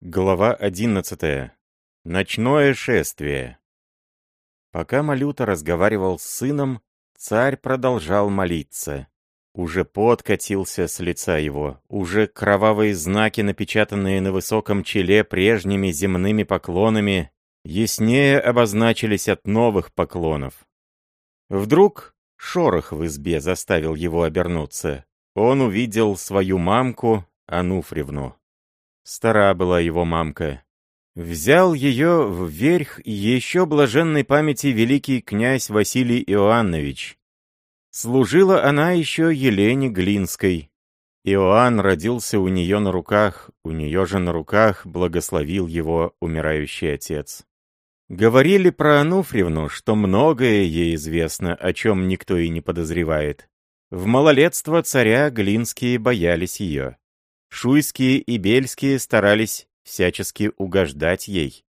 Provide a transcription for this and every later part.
Глава одиннадцатая. Ночное шествие. Пока Малюта разговаривал с сыном, царь продолжал молиться. Уже пот катился с лица его, уже кровавые знаки, напечатанные на высоком челе прежними земными поклонами, яснее обозначились от новых поклонов. Вдруг шорох в избе заставил его обернуться. Он увидел свою мамку, Ануфревну. Стара была его мамка. Взял ее вверх еще блаженной памяти великий князь Василий Иоаннович. Служила она еще Елене Глинской. Иоанн родился у нее на руках, у нее же на руках благословил его умирающий отец. Говорили про Ануфриевну, что многое ей известно, о чем никто и не подозревает. В малолетство царя Глинские боялись ее. Шуйские и Бельские старались всячески угождать ей.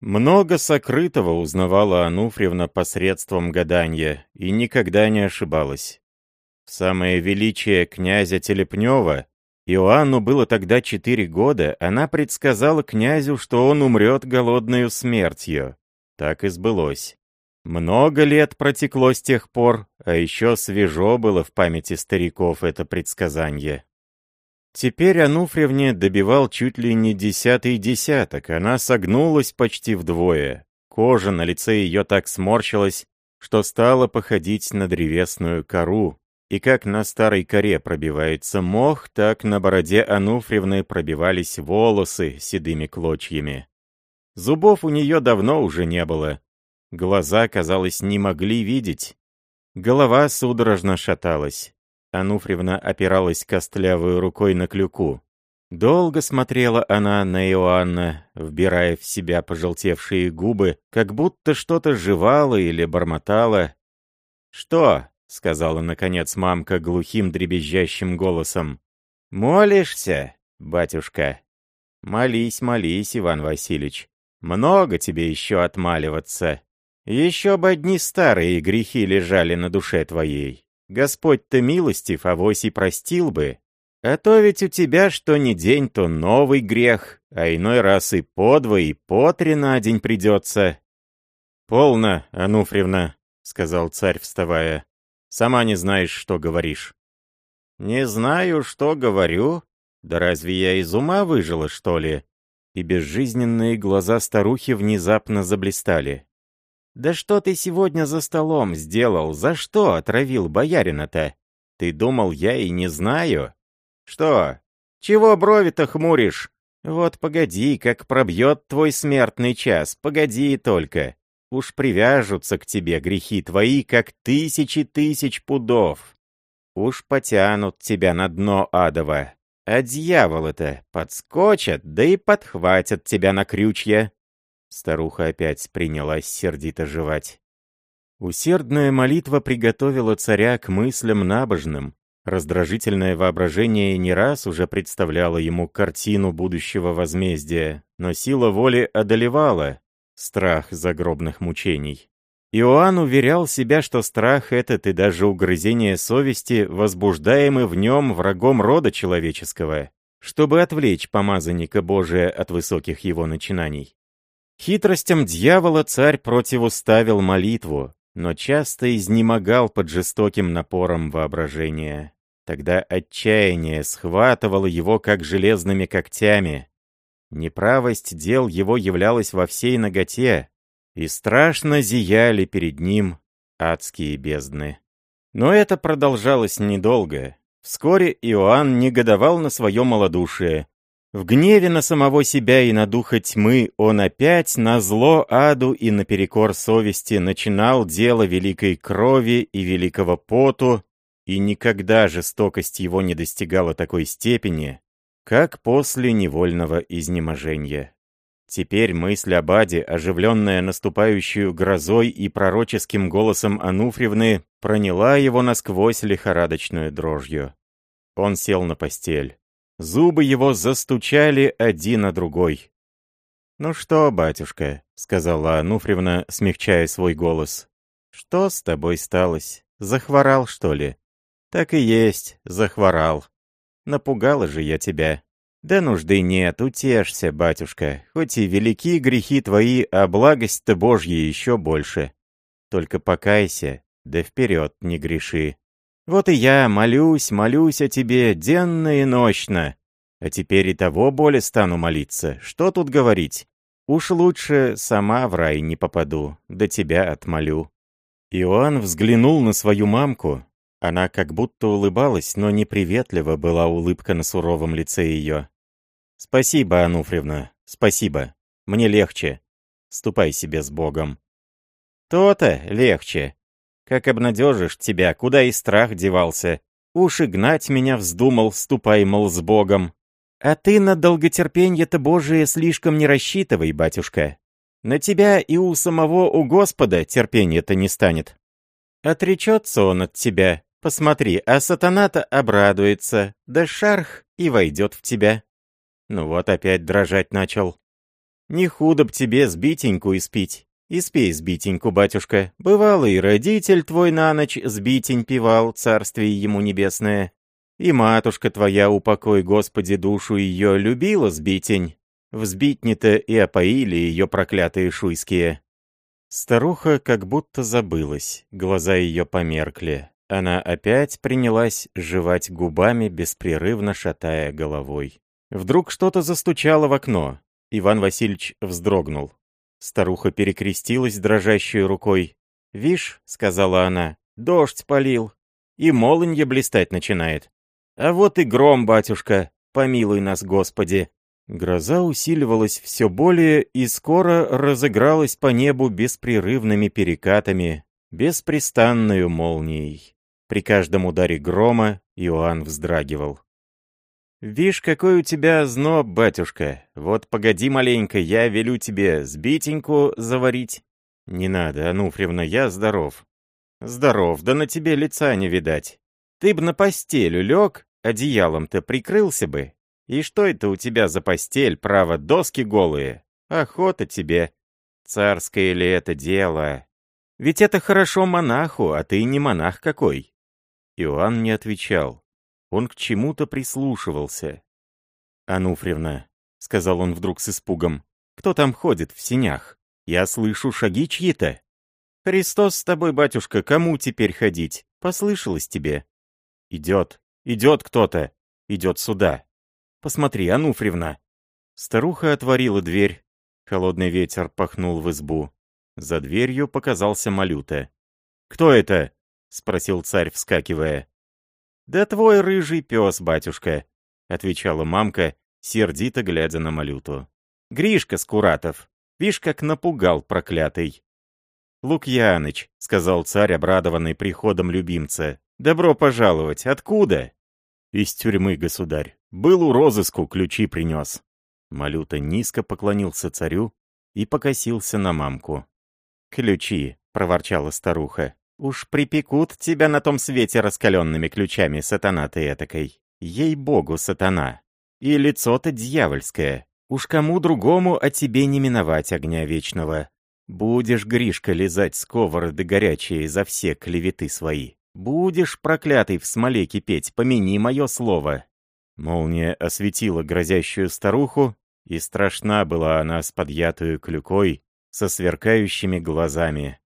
Много сокрытого узнавала Ануфриевна посредством гадания и никогда не ошибалась. В самое величие князя Телепнева, Иоанну было тогда четыре года, она предсказала князю, что он умрет голодную смертью. Так и сбылось. Много лет протекло с тех пор, а еще свежо было в памяти стариков это предсказание. Теперь Ануфриевне добивал чуть ли не десятый десяток, она согнулась почти вдвое. Кожа на лице ее так сморщилась, что стала походить на древесную кору. И как на старой коре пробивается мох, так на бороде Ануфриевны пробивались волосы седыми клочьями. Зубов у нее давно уже не было. Глаза, казалось, не могли видеть. Голова судорожно шаталась. Ануфриевна опиралась костлявой рукой на клюку. Долго смотрела она на Иоанна, вбирая в себя пожелтевшие губы, как будто что-то жевала или бормотала. «Что?» — сказала, наконец, мамка глухим дребезжащим голосом. «Молишься, батюшка?» «Молись, молись, Иван Васильевич. Много тебе еще отмаливаться. Еще бы одни старые грехи лежали на душе твоей. Господь-то милостив, авось и простил бы. А то ведь у тебя что ни день, то новый грех, а иной раз и по два, и по три на день придется. «Полно, Ануфриевна», — сказал царь, вставая. «Сама не знаешь, что говоришь». «Не знаю, что говорю. Да разве я из ума выжила, что ли?» И безжизненные глаза старухи внезапно заблистали. «Да что ты сегодня за столом сделал? За что отравил боярина-то? Ты думал, я и не знаю?» «Что? Чего брови-то хмуришь? Вот погоди, как пробьет твой смертный час, погоди только. Уж привяжутся к тебе грехи твои, как тысячи тысяч пудов. Уж потянут тебя на дно адово. А дьяволы-то подскочат, да и подхватят тебя на крючья. Старуха опять принялась сердито жевать. Усердная молитва приготовила царя к мыслям набожным. Раздражительное воображение не раз уже представляло ему картину будущего возмездия, но сила воли одолевала страх загробных мучений. Иоанн уверял себя, что страх этот и даже угрызение совести возбуждаемы в нем врагом рода человеческого, чтобы отвлечь помазанника Божия от высоких его начинаний. Хитростям дьявола царь противоставил молитву, но часто изнемогал под жестоким напором воображения. Тогда отчаяние схватывало его как железными когтями. Неправость дел его являлась во всей ноготе, и страшно зияли перед ним адские бездны. Но это продолжалось недолго. Вскоре Иоанн негодовал на свое малодушие, в гневе на самого себя и на духа тьмы он опять на зло аду и наперекор совести начинал дело великой крови и великого поту, и никогда жестокость его не достигала такой степени, как после невольного изнеможения. Теперь мысль об Аде, оживленная наступающую грозой и пророческим голосом Ануфриевны, проняла его насквозь лихорадочную дрожью. Он сел на постель. Зубы его застучали один на другой. «Ну что, батюшка», — сказала Ануфриевна, смягчая свой голос, — «что с тобой сталось? Захворал, что ли?» «Так и есть, захворал. Напугала же я тебя. «Да нужды нет, утешься, батюшка, хоть и велики грехи твои, а благость-то Божья еще больше. Только покайся, да вперед не греши. Вот и я молюсь, молюсь о тебе денно и ночно. А теперь и того более стану молиться. Что тут говорить? Уж лучше сама в рай не попаду, да тебя отмолю». Иоанн взглянул на свою мамку. Она как будто улыбалась, но неприветливо была улыбка на суровом лице ее. «Спасибо, Ануфриевна, спасибо. Мне легче. Ступай себе с Богом». «То-то легче. Как обнадежишь тебя, куда и страх девался. Уж и гнать меня вздумал, ступай, мол, с Богом. А ты на долготерпенье-то Божие слишком не рассчитывай, батюшка. На тебя и у самого у Господа терпения-то не станет. Отречется он от тебя, посмотри, а сатана-то обрадуется, да шарх и войдет в тебя. Ну вот опять дрожать начал. Не худо б тебе сбитеньку испить. Испей сбитеньку, батюшка. Бывало и родитель твой на ночь сбитень пивал, царствие ему небесное. И матушка твоя, упокой, Господи, душу ее, любила сбитень. В сбитне-то и опоили ее проклятые шуйские. Старуха как будто забылась, глаза ее померкли. Она опять принялась жевать губами, беспрерывно шатая головой. Вдруг что-то застучало в окно. Иван Васильевич вздрогнул. Старуха перекрестилась дрожащей рукой. «Вишь», — сказала она, — «дождь полил, и молонье блистать начинает. А вот и гром, батюшка, помилуй нас, Господи». Гроза усиливалась все более и скоро разыгралась по небу беспрерывными перекатами, беспрестанную молнией. При каждом ударе грома Иоанн вздрагивал. «Вишь, какой у тебя зноб, батюшка. Вот погоди маленько, я велю тебе сбитеньку заварить». «Не надо, Ануфриевна, я здоров». «Здоров, да на тебе лица не видать. Ты б на постель лег, одеялом-то прикрылся бы. И что это у тебя за постель, право, доски голые? Охота тебе. Царское ли это дело? Ведь это хорошо монаху, а ты не монах какой». Иоанн не отвечал. Он к чему-то прислушивался. «Ануфриевна», — сказал он вдруг с испугом, — «кто там ходит в синях? Я слышу шаги чьи-то». «Христос с тобой, батюшка, кому теперь ходить? Послышалось тебе?» «Идет, идет кто-то, идет сюда. Посмотри, Ануфриевна». Старуха отворила дверь. Холодный ветер пахнул в избу. За дверью показался Малюта. «Кто это?» — спросил царь, вскакивая. «Да твой рыжий пес, батюшка», — отвечала мамка, сердито глядя на Малюту. «Гришка Скуратов, вишь, как напугал проклятый». «Лукьяныч», — сказал царь, обрадованный приходом любимца, — «добро пожаловать. Откуда?» «Из тюрьмы, государь. Был у розыску, ключи принес». Малюта низко поклонился царю и покосился на мамку. «Ключи», — проворчала старуха. Уж припекут тебя на том свете раскаленными ключами, сатана ты этакой. Ей-богу, сатана. И лицо-то дьявольское. Уж кому другому о тебе не миновать огня вечного. Будешь, Гришка, лизать сковороды горячие за все клеветы свои. Будешь, проклятый, в смоле кипеть, помяни мое слово. Молния осветила грозящую старуху, и страшна была она с подъятую клюкой, со сверкающими глазами.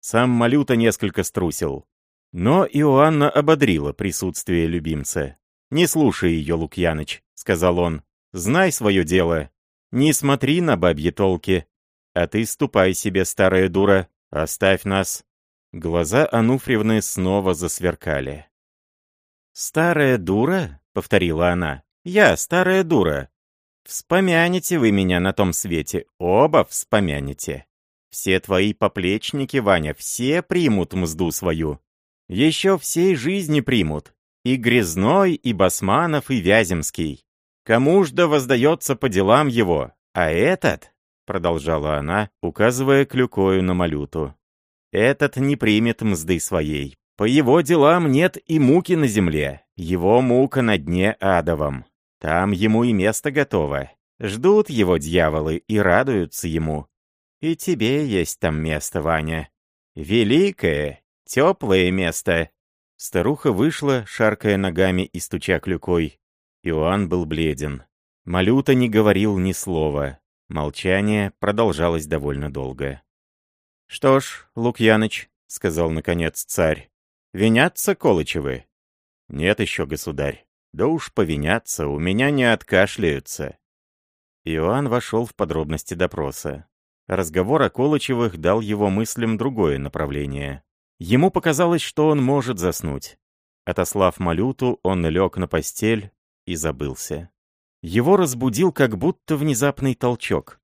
Сам Малюта несколько струсил. Но Иоанна ободрила присутствие любимца. «Не слушай ее, Лукьяныч», — сказал он. «Знай свое дело. Не смотри на бабьи толки. А ты ступай себе, старая дура, оставь нас». Глаза Ануфриевны снова засверкали. «Старая дура?» — повторила она. «Я старая дура. Вспомянете вы меня на том свете, оба вспомянете». Все твои поплечники, Ваня, все примут мзду свою. Еще всей жизни примут. И Грязной, и Басманов, и Вяземский. Кому ж да воздается по делам его, а этот, продолжала она, указывая клюкою на малюту, этот не примет мзды своей. По его делам нет и муки на земле, его мука на дне адовом. Там ему и место готово. Ждут его дьяволы и радуются ему. И тебе есть там место, Ваня. Великое, теплое место. Старуха вышла, шаркая ногами и стуча клюкой. Иоанн был бледен. Малюта не говорил ни слова. Молчание продолжалось довольно долго. «Что ж, Лукьяныч», — сказал наконец царь, — «винятся Колычевы?» «Нет еще, государь. Да уж повинятся, у меня не откашляются». Иоанн вошел в подробности допроса. Разговор о Колычевых дал его мыслям другое направление. Ему показалось, что он может заснуть. Отослав Малюту, он лег на постель и забылся. Его разбудил как будто внезапный толчок.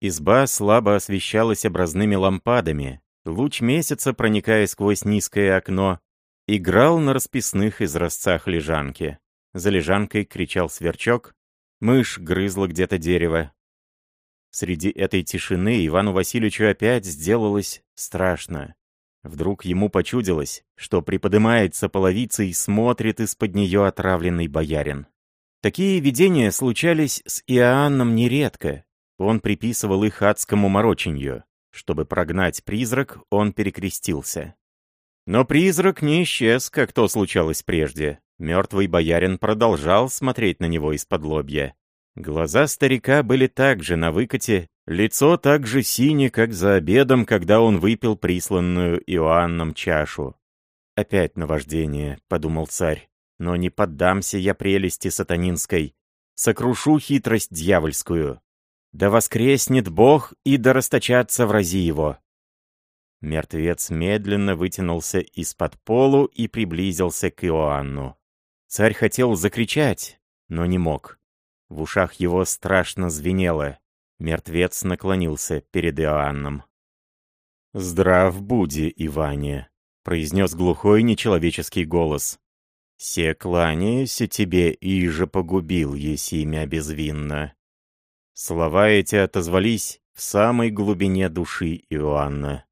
Изба слабо освещалась образными лампадами. Луч месяца, проникая сквозь низкое окно, играл на расписных изразцах лежанки. За лежанкой кричал сверчок, мышь грызла где-то дерево. Среди этой тишины Ивану Васильевичу опять сделалось страшно. Вдруг ему почудилось, что приподымается половица и смотрит из-под нее отравленный боярин. Такие видения случались с Иоанном нередко. Он приписывал их адскому мороченью. Чтобы прогнать призрак, он перекрестился. Но призрак не исчез, как то случалось прежде. Мертвый боярин продолжал смотреть на него из-под лобья. Глаза старика были также на выкате, лицо так же синее, как за обедом, когда он выпил присланную Иоанном чашу. «Опять наваждение», — подумал царь. Но не поддамся я прелести сатанинской, сокрушу хитрость дьявольскую. Да воскреснет Бог и да расточатся врази его. Мертвец медленно вытянулся из-под полу и приблизился к Иоанну. Царь хотел закричать, но не мог. В ушах его страшно звенело. Мертвец наклонился перед Иоанном. «Здрав буди, Иване», — произнес глухой нечеловеческий голос. «Се кланяюся тебе, и же погубил еси имя безвинно». Слова эти отозвались в самой глубине души Иоанна.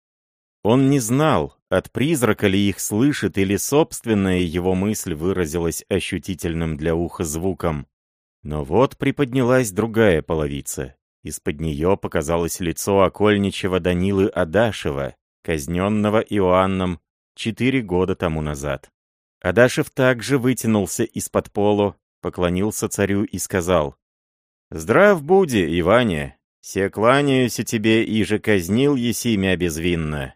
Он не знал, от призрака ли их слышит, или собственная его мысль выразилась ощутительным для уха звуком. Но вот приподнялась другая половица. Из-под нее показалось лицо окольничего Данилы Адашева, казненного Иоанном четыре года тому назад. Адашев также вытянулся из-под полу, поклонился царю и сказал, «Здрав буди, Иване, се кланяюся тебе, и же казнил есимя безвинно».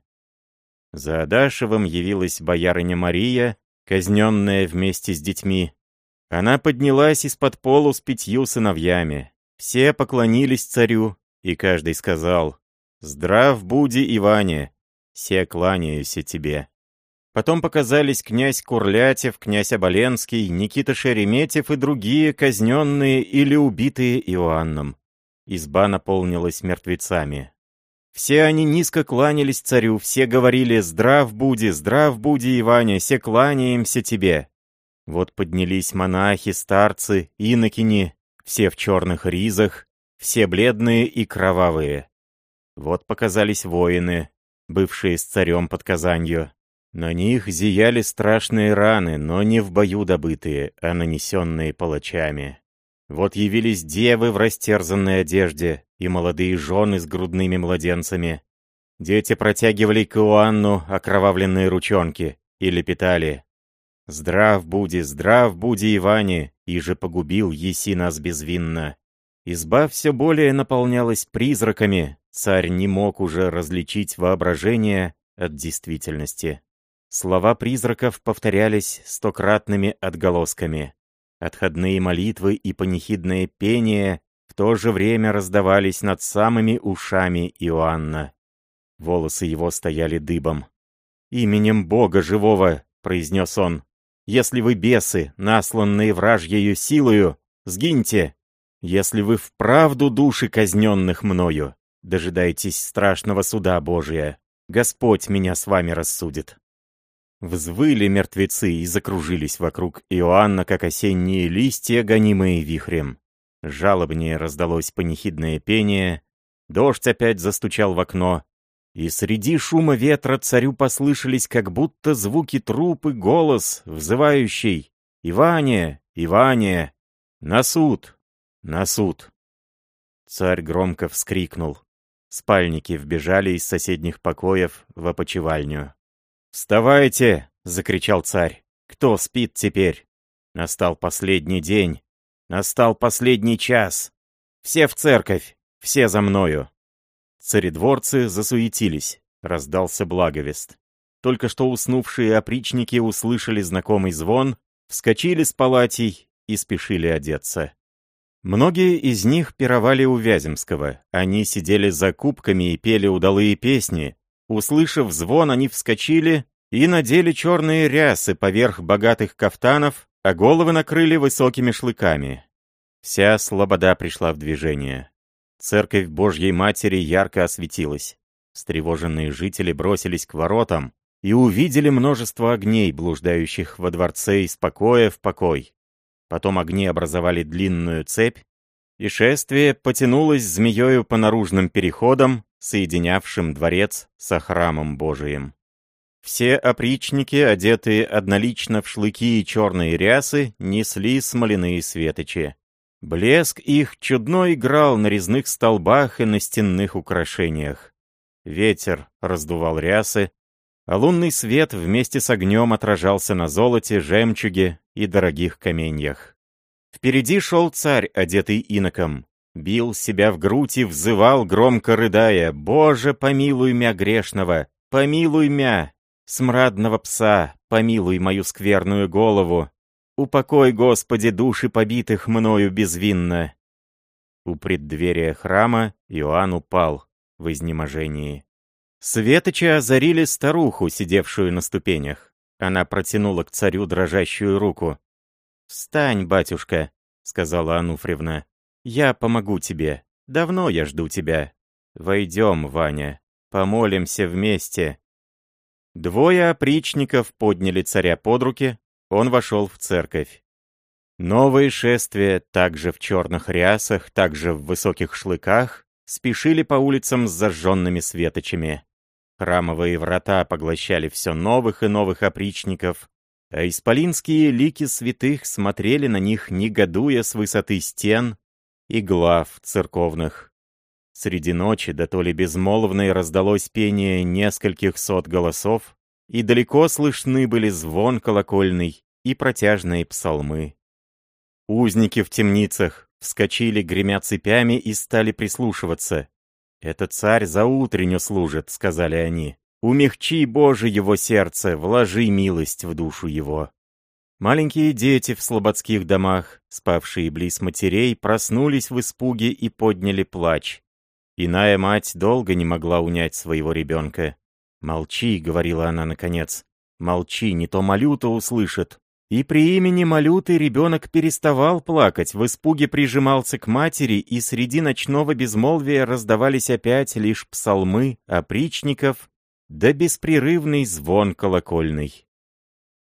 За Адашевым явилась боярыня Мария, казненная вместе с детьми. Она поднялась из-под полу с пятью сыновьями. Все поклонились царю, и каждый сказал, «Здрав буди, Иване, се кланяюся тебе». Потом показались князь Курлятев, князь Оболенский, Никита Шереметьев и другие казненные или убитые Иоанном. Изба наполнилась мертвецами. Все они низко кланялись царю, все говорили «Здрав буди, здрав буди, Иваня, все кланяемся тебе». Вот поднялись монахи, старцы, инокини, все в черных ризах, все бледные и кровавые. Вот показались воины, бывшие с царем под Казанью. На них зияли страшные раны, но не в бою добытые, а нанесенные палачами. Вот явились девы в растерзанной одежде и молодые жены с грудными младенцами. Дети протягивали к Иоанну окровавленные ручонки и лепетали. «Здрав буди, здрав буди, Иване, и же погубил еси нас безвинно». Изба все более наполнялась призраками, царь не мог уже различить воображение от действительности. Слова призраков повторялись стократными отголосками. Отходные молитвы и панихидное пение в то же время раздавались над самыми ушами Иоанна. Волосы его стояли дыбом. «Именем Бога живого!» — произнес он. «Если вы бесы, насланные вражьею силою, сгиньте! Если вы вправду души казненных мною, дожидайтесь страшного суда Божия. Господь меня с вами рассудит». Взвыли мертвецы и закружились вокруг Иоанна, как осенние листья, гонимые вихрем. Жалобнее раздалось панихидное пение, дождь опять застучал в окно, и среди шума ветра царю послышались как будто звуки труп и голос, взывающий «Иване! Иване! На суд! На суд!» Царь громко вскрикнул. Спальники вбежали из соседних покоев в опочивальню. «Вставайте!» — закричал царь. «Кто спит теперь?» Настал последний день. Настал последний час. Все в церковь, все за мною. Царедворцы засуетились, раздался благовест. Только что уснувшие опричники услышали знакомый звон, вскочили с палатей и спешили одеться. Многие из них пировали у Вяземского. Они сидели за кубками и пели удалые песни. Услышав звон, они вскочили и надели черные рясы поверх богатых кафтанов, а головы накрыли высокими шлыками. Вся слобода пришла в движение. Церковь Божьей Матери ярко осветилась. Встревоженные жители бросились к воротам и увидели множество огней, блуждающих во дворце из покоя в покой. Потом огни образовали длинную цепь, и шествие потянулось змеёю по наружным переходам, соединявшим дворец со храмом Божиим. Все опричники, одетые однолично в шлыки и черные рясы, несли смоляные светочи. Блеск их чудно играл на резных столбах и на стенных украшениях. Ветер раздувал рясы, а лунный свет вместе с огнем отражался на золоте, жемчуге и дорогих каменьях. Впереди шел царь, одетый иноком. Бил себя в грудь и взывал, громко рыдая, «Боже, помилуй мя грешного! Помилуй мя! Смрадного пса! Помилуй мою скверную голову! Упокой, Господи, души побитых мною безвинно!» У преддверия храма Иоанн упал в изнеможении. Светочи озарили старуху, сидевшую на ступенях. Она протянула к царю дрожащую руку. «Встань, батюшка», — сказала Ануфриевна. «Я помогу тебе. Давно я жду тебя. Войдем, Ваня. Помолимся вместе». Двое опричников подняли царя под руки, он вошел в церковь. Новые шествия, также в черных рясах, также в высоких шлыках, спешили по улицам с зажженными светочами. Храмовые врата поглощали все новых и новых опричников, а исполинские лики святых смотрели на них, негодуя с высоты стен и глав церковных. Среди ночи, да то ли безмолвной, раздалось пение нескольких сот голосов, и далеко слышны были звон колокольный и протяжные псалмы. Узники в темницах вскочили, гремя цепями, и стали прислушиваться. «Это царь за утренню служит», — сказали они. «Умягчи, Боже, его сердце, вложи милость в душу его». Маленькие дети в слободских домах, спавшие близ матерей, проснулись в испуге и подняли плач. Иная мать долго не могла унять своего ребенка. «Молчи», — говорила она наконец, — «молчи, не то Малюта услышит». И при имени Малюты ребенок переставал плакать, в испуге прижимался к матери, и среди ночного безмолвия раздавались опять лишь псалмы опричников да беспрерывный звон колокольный.